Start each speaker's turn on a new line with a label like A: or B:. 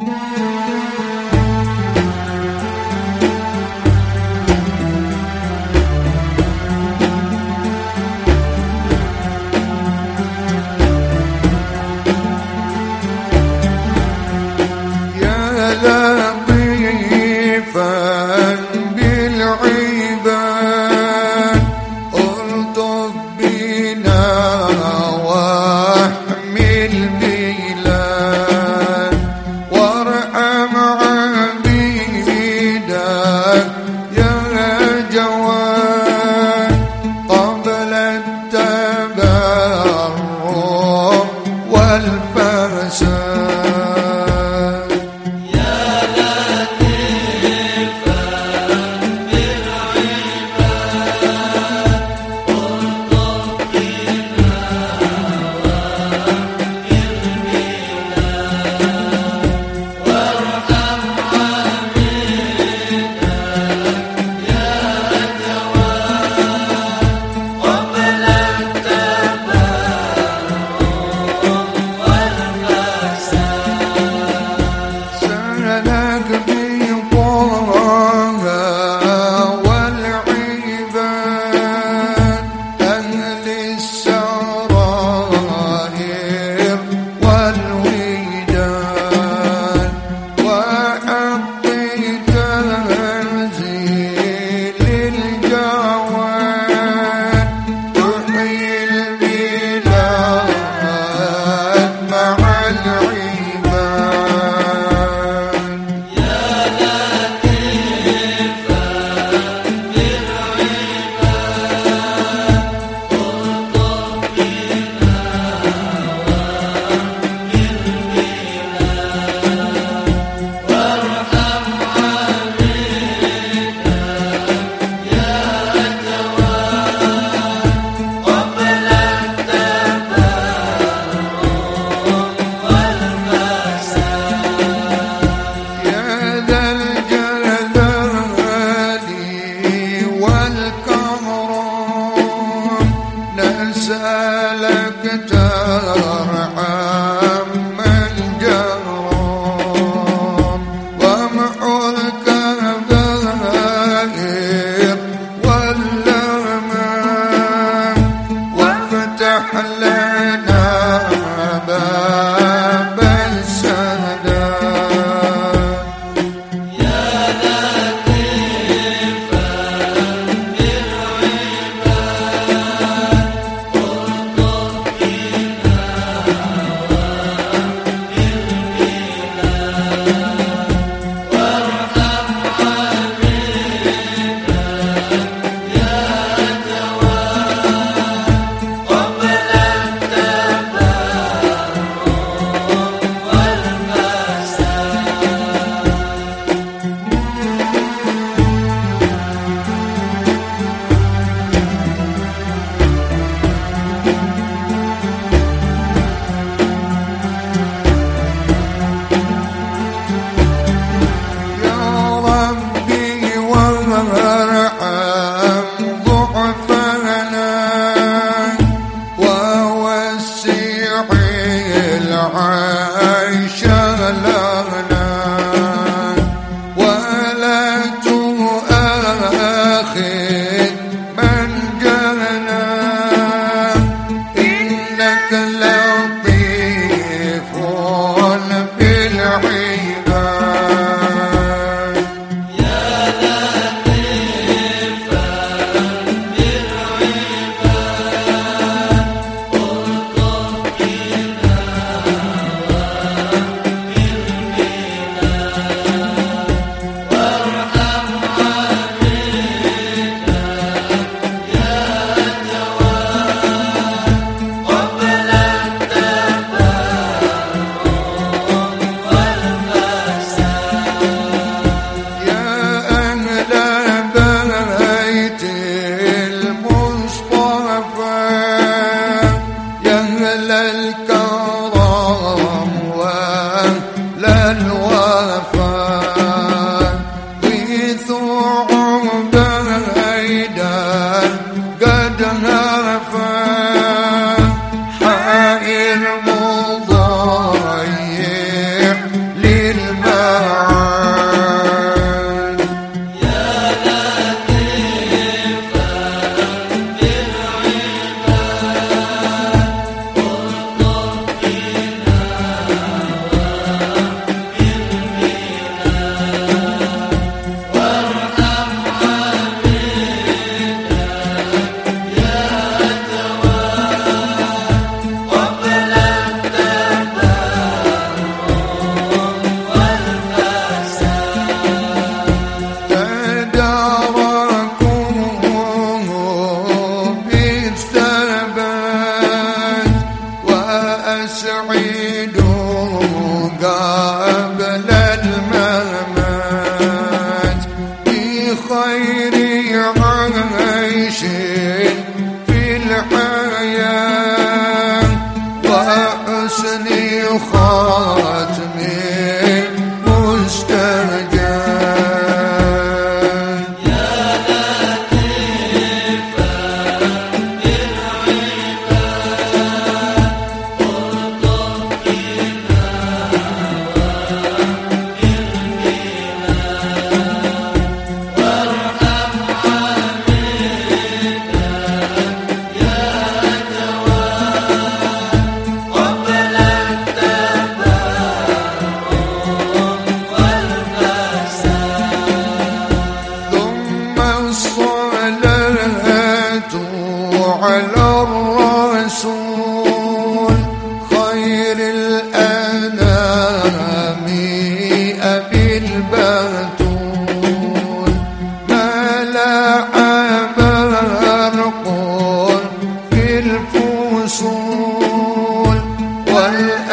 A: Yeah, yeah. girl. العين. Allah. أسعيد قبل الممات بخير عيش في الحياة وحسن خاطر What?